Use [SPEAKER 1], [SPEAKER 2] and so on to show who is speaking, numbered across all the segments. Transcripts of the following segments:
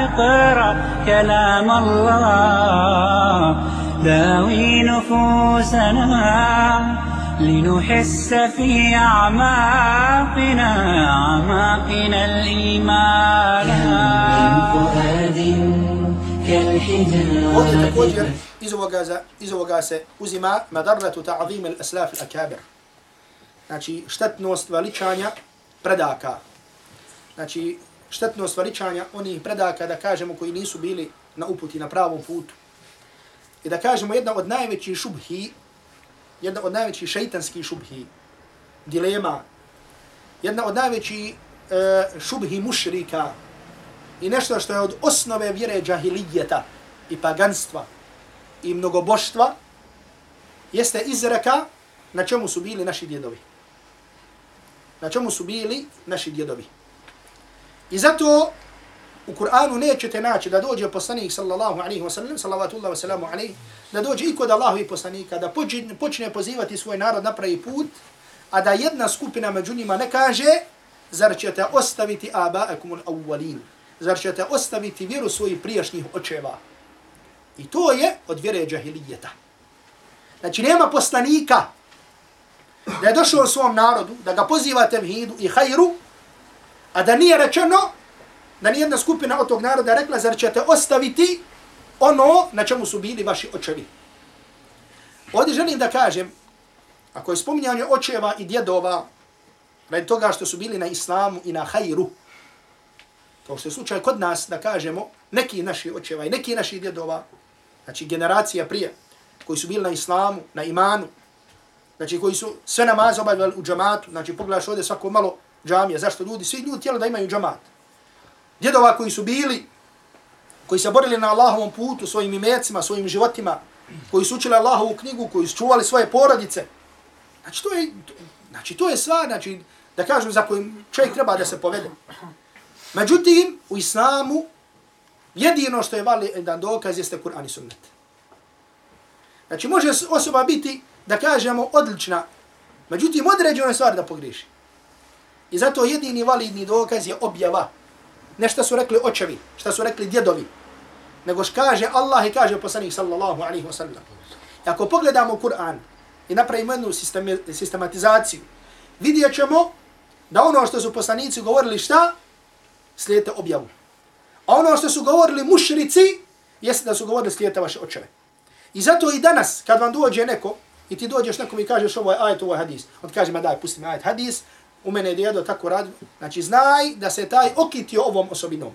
[SPEAKER 1] اقرأ كلام الله. داوي نفوسنا لنحس في أعماقنا أعماقنا الإيمان.
[SPEAKER 2] إذا وجاز إذا وجاز أزما مدرة تعظيم الأسلاف الأكابر. Znači, نوست veličanja بردأكا. Znači, štetnost veličanja onih predaka, da kažemo, koji nisu bili na uputi, na pravom putu. I da kažemo, jedna od najvećih šubhi, jedna od najvećih šeitanskih šubhi, dilema, jedna od najvećih e, šubhi mušrika, i nešto što je od osnove vjere džahilijeta i paganstva i mnogoboštva, jeste izreka na čemu su bili naši djedovi. Na čemu su bili naši djedovi. I zato u Kur'anu nećete naći da dođe poslanik sallallahu alaihi wa sallam, sallallahu wa sallamu alaihi, da dođe i kod Allahu i poslanika, da počne pozivati svoj narod na pravi put, a da jedna skupina među njima ne kaže, zar ćete ostaviti aba'akumul awwalin, zar ćete ostaviti vjeru svojih prijašnjih očeva? I to je od vjere džahilijeta. Znači, nema poslanika da je došao svom narodu, da ga poziva tevhidu i hajru, a da nije rečeno, da nijedna skupina od tog naroda rekla, zar ćete ostaviti ono na čemu su bili vaši očevi. Ovdje želim da kažem, ako je spominjanje očeva i djedova, radi toga što su bili na islamu i na hajru, kao što je slučaj kod nas, da kažemo, neki naši očeva i neki naši djedova, znači generacija prije, koji su bili na islamu, na imanu, znači koji su sve namaz obavljali u džamatu, znači pogledaš ovdje svako malo džamija, zašto ljudi, svi ljudi tijeli da imaju džamat. Djedova koji su bili, koji se borili na Allahovom putu, svojim imecima, svojim životima, koji su učili Allahovu knjigu, koji su čuvali svoje porodice, znači to je, znači to je sva, znači da kažem za kojim čovjek treba da se povede. Međutim, u islamu, jedino što je vali jedan dokaz jeste Kur'an i sunnet. Znači, može osoba biti, da kažemo, odlična, međutim, određeno je stvar da pogriši. I zato jedini validni dokaz je objava. Ne što su rekli očevi, što su rekli djedovi, nego što kaže Allah i kaže poslanik sallallahu alaihi wa sallam. I ako pogledamo Kur'an i napravimo jednu sistematizaciju, vidjet ćemo da ono što su poslanici govorili šta, slijedite objavu. A ono što su govorili mušrici, jeste da su govorili slijedite vaše očeve. I zato i danas, kad vam dođe neko, i ti dođeš nekom i kažeš ovo je ajet, ovo je hadis, on kaže, ma daj, pusti mi ajet, hadis, u mene je djedo tako radi, znači znaj da se taj okitio ovom osobinom.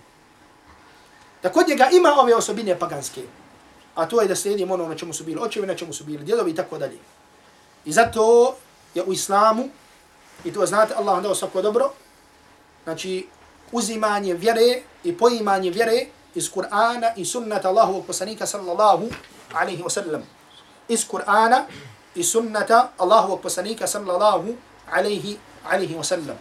[SPEAKER 2] Da kod njega ima ove osobine paganske, a to je da slijedim ono na čemu su bili očevi, na čemu su bili djedovi i tako dalje. I zato je u islamu, i to znate, Allah dao svako dobro, znači uzimanje vjere i poimanje vjere iz Kur'ana i sunnata Allahovog poslanika sallallahu alaihi wa sallam. Iz Kur'ana i sunnata Allahovog poslanika sallallahu alaihi, alaihi wa sallam.